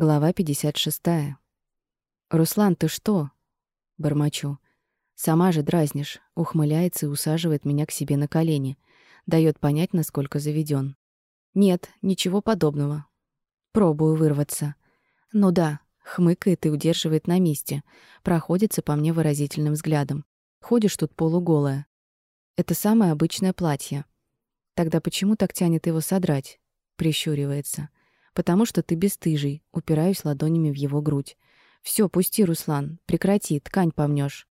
Глава 56. «Руслан, ты что?» Бормочу. Сама же дразнишь, ухмыляется и усаживает меня к себе на колени. Дает понять, насколько заведен. Нет, ничего подобного. Пробую вырваться. Ну да, хмыкает и удерживает на месте. Проходится по мне выразительным взглядом. Ходишь тут полуголая. Это самое обычное платье. Тогда почему так тянет его содрать? Прищуривается. Потому что ты бесстыжий, упираюсь ладонями в его грудь. Все, пусти, Руслан, прекрати, ткань помнешь.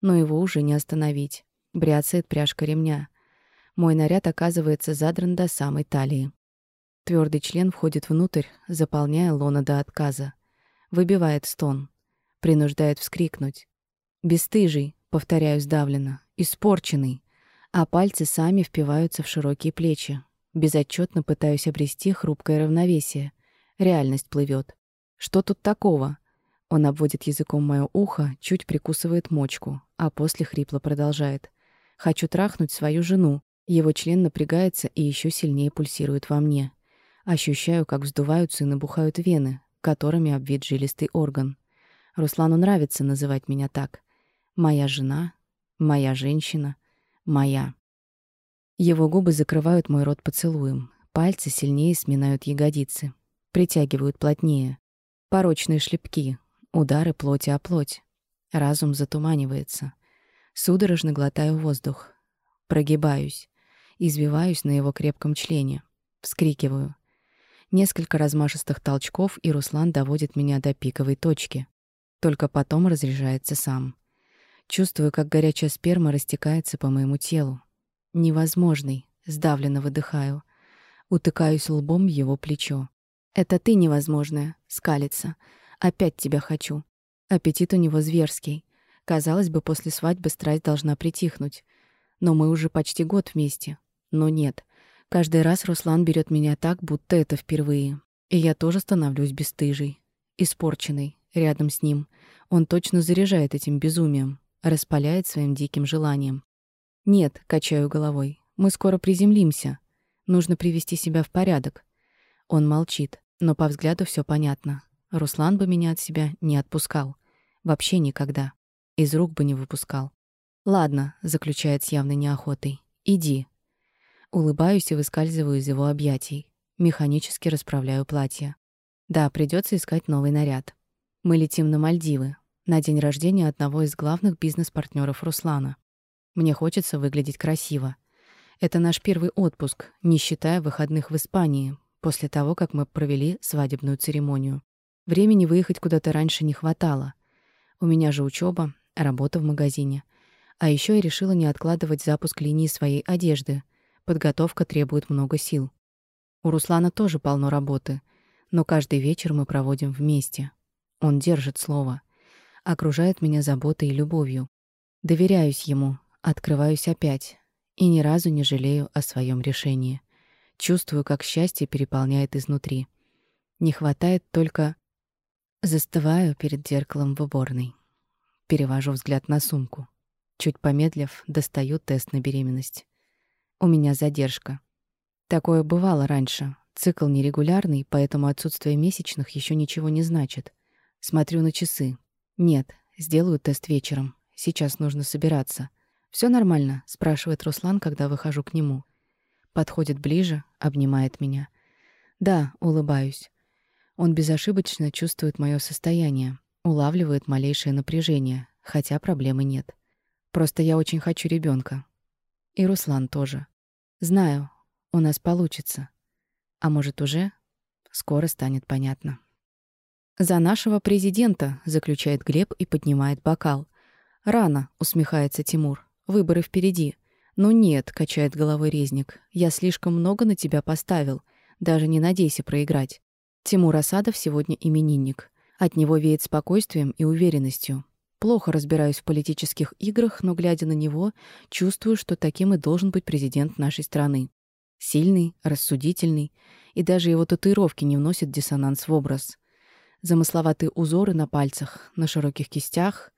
Но его уже не остановить. Бряцает пряжка ремня. Мой наряд оказывается задран до самой талии. Твердый член входит внутрь, заполняя лона до отказа. Выбивает стон. Принуждает вскрикнуть. «Бестыжий», — повторяю сдавленно, — «испорченный». А пальцы сами впиваются в широкие плечи. Безотчетно пытаюсь обрести хрупкое равновесие. Реальность плывет. Что тут такого? Он обводит языком моё ухо, чуть прикусывает мочку, а после хрипло продолжает. «Хочу трахнуть свою жену». Его член напрягается и еще сильнее пульсирует во мне. Ощущаю, как вздуваются и набухают вены, которыми обвит жилистый орган. Руслану нравится называть меня так. Моя жена, моя женщина, моя. Его губы закрывают мой рот поцелуем. Пальцы сильнее сминают ягодицы. Притягивают плотнее. Порочные шлепки. Удары плоти о плоть. Разум затуманивается. Судорожно глотаю воздух. Прогибаюсь. Извиваюсь на его крепком члене. Вскрикиваю. Несколько размашистых толчков, и Руслан доводит меня до пиковой точки. Только потом разряжается сам. Чувствую, как горячая сперма растекается по моему телу, Невозможный, сдавленно выдыхаю. Утыкаюсь лбом в его плечо. Это ты невозможная, скалится. Опять тебя хочу. Аппетит у него зверский. Казалось бы, после свадьбы страсть должна притихнуть. Но мы уже почти год вместе. Но нет. Каждый раз Руслан берет меня так, будто это впервые. И я тоже становлюсь бесстыжей. Испорченной. Рядом с ним. Он точно заряжает этим безумием. Распаляет своим диким желанием. «Нет», — качаю головой, — «мы скоро приземлимся. Нужно привести себя в порядок». Он молчит, но по взгляду все понятно. Руслан бы меня от себя не отпускал. Вообще никогда. Из рук бы не выпускал. «Ладно», — заключает с явной неохотой, — «иди». Улыбаюсь и выскальзываю из его объятий. Механически расправляю платье. Да, придется искать новый наряд. Мы летим на Мальдивы, на день рождения одного из главных бизнес-партнеров Руслана. Мне хочется выглядеть красиво. Это наш первый отпуск, не считая выходных в Испании, после того, как мы провели свадебную церемонию. Времени выехать куда-то раньше не хватало. У меня же учеба, работа в магазине. А еще я решила не откладывать запуск линии своей одежды. Подготовка требует много сил. У Руслана тоже полно работы, но каждый вечер мы проводим вместе. Он держит слово. Окружает меня заботой и любовью. Доверяюсь ему, Открываюсь опять и ни разу не жалею о своем решении. Чувствую, как счастье переполняет изнутри. Не хватает только... Застываю перед зеркалом в уборной. Перевожу взгляд на сумку. Чуть помедлив, достаю тест на беременность. У меня задержка. Такое бывало раньше. Цикл нерегулярный, поэтому отсутствие месячных еще ничего не значит. Смотрю на часы. Нет, сделаю тест вечером. Сейчас нужно собираться. Все нормально?» — спрашивает Руслан, когда выхожу к нему. Подходит ближе, обнимает меня. «Да», — улыбаюсь. Он безошибочно чувствует мое состояние, улавливает малейшее напряжение, хотя проблемы нет. Просто я очень хочу ребенка. И Руслан тоже. Знаю, у нас получится. А может, уже? Скоро станет понятно. «За нашего президента», — заключает Глеб и поднимает бокал. «Рано», — усмехается Тимур. Выборы впереди. «Ну нет», — качает головой резник, — «я слишком много на тебя поставил. Даже не надейся проиграть». Тимур Асадов сегодня именинник. От него веет спокойствием и уверенностью. Плохо разбираюсь в политических играх, но, глядя на него, чувствую, что таким и должен быть президент нашей страны. Сильный, рассудительный, и даже его татуировки не вносят диссонанс в образ. Замысловатые узоры на пальцах, на широких кистях.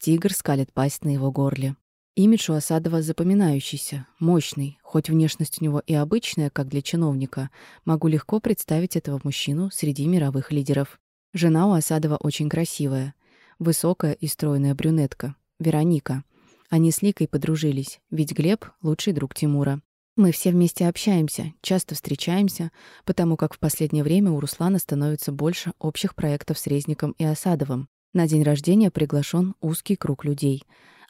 Тигр скалит пасть на его горле. Имидж у Асадова запоминающийся, мощный, хоть внешность у него и обычная, как для чиновника, могу легко представить этого мужчину среди мировых лидеров. Жена у Осадова очень красивая. Высокая и стройная брюнетка. Вероника. Они с Ликой подружились, ведь Глеб — лучший друг Тимура. Мы все вместе общаемся, часто встречаемся, потому как в последнее время у Руслана становится больше общих проектов с Резником и Осадовым. На день рождения приглашен узкий круг людей.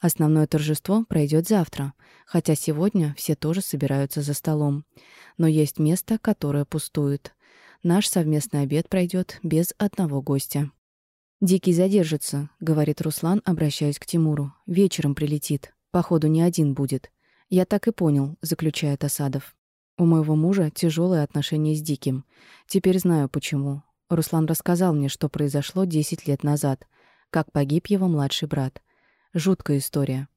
Основное торжество пройдет завтра, хотя сегодня все тоже собираются за столом. Но есть место, которое пустует. Наш совместный обед пройдет без одного гостя. «Дикий задержится», — говорит Руслан, обращаясь к Тимуру. «Вечером прилетит. Походу, не один будет. «Я так и понял», — заключает Осадов. «У моего мужа тяжелые отношения с Диким. Теперь знаю, почему. Руслан рассказал мне, что произошло 10 лет назад, как погиб его младший брат. Жуткая история.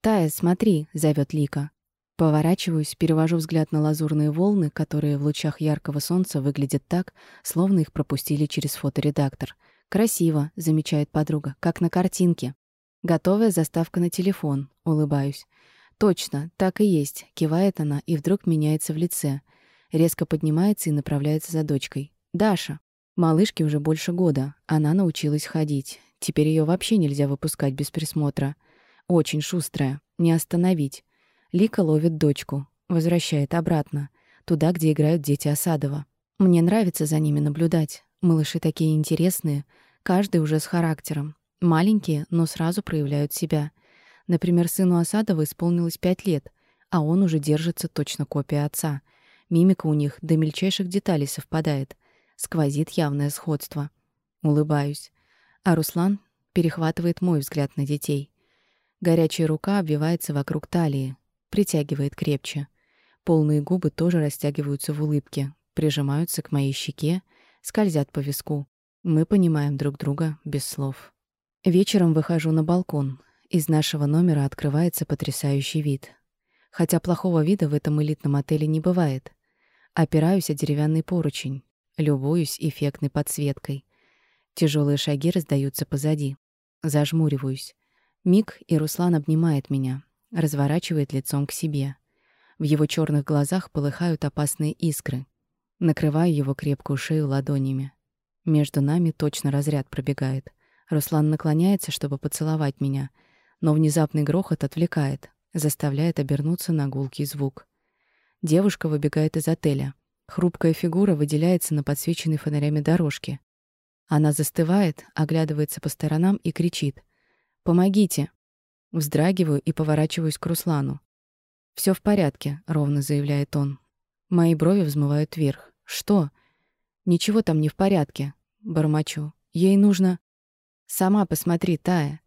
«Тая, смотри», — зовет Лика. Поворачиваюсь, перевожу взгляд на лазурные волны, которые в лучах яркого солнца выглядят так, словно их пропустили через фоторедактор. «Красиво», — замечает подруга, — «как на картинке». Готовая заставка на телефон, улыбаюсь. «Точно, так и есть», — кивает она и вдруг меняется в лице. Резко поднимается и направляется за дочкой. «Даша». Малышке уже больше года. Она научилась ходить. Теперь ее вообще нельзя выпускать без присмотра. Очень шустрая. Не остановить. Лика ловит дочку. Возвращает обратно. Туда, где играют дети Осадова. Мне нравится за ними наблюдать. Малыши такие интересные. Каждый уже с характером. Маленькие, но сразу проявляют себя. Например, сыну Осадова исполнилось пять лет, а он уже держится точно копия отца. Мимика у них до мельчайших деталей совпадает. Сквозит явное сходство. Улыбаюсь. А Руслан перехватывает мой взгляд на детей. Горячая рука обвивается вокруг талии, притягивает крепче. Полные губы тоже растягиваются в улыбке, прижимаются к моей щеке, скользят по виску. Мы понимаем друг друга без слов. Вечером выхожу на балкон, из нашего номера открывается потрясающий вид. Хотя плохого вида в этом элитном отеле не бывает. Опираюсь о деревянный поручень, любуюсь эффектной подсветкой. Тяжелые шаги раздаются позади. Зажмуриваюсь. Миг, и Руслан обнимает меня, разворачивает лицом к себе. В его черных глазах полыхают опасные искры. Накрываю его крепкую шею ладонями. Между нами точно разряд пробегает. Руслан наклоняется, чтобы поцеловать меня — но внезапный грохот отвлекает, заставляет обернуться на гулкий звук. Девушка выбегает из отеля. Хрупкая фигура выделяется на подсвеченной фонарями дорожке. Она застывает, оглядывается по сторонам и кричит. «Помогите!» Вздрагиваю и поворачиваюсь к Руслану. Все в порядке», — ровно заявляет он. Мои брови взмывают вверх. «Что?» «Ничего там не в порядке», — бормочу. «Ей нужно...» «Сама посмотри, Тая.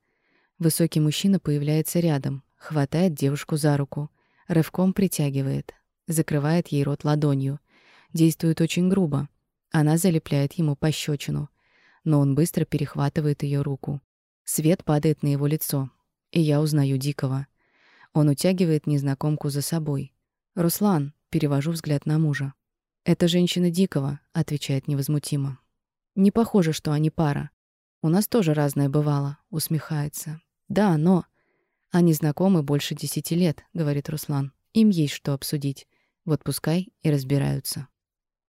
Высокий мужчина появляется рядом, хватает девушку за руку, рывком притягивает, закрывает ей рот ладонью. Действует очень грубо. Она залепляет ему пощечину, но он быстро перехватывает ее руку. Свет падает на его лицо, и я узнаю Дикого. Он утягивает незнакомку за собой. «Руслан», — перевожу взгляд на мужа. «Это женщина Дикого», — отвечает невозмутимо. «Не похоже, что они пара. У нас тоже разное бывало», — усмехается. «Да, но...» «Они знакомы больше десяти лет», — говорит Руслан. «Им есть что обсудить. Вот пускай и разбираются».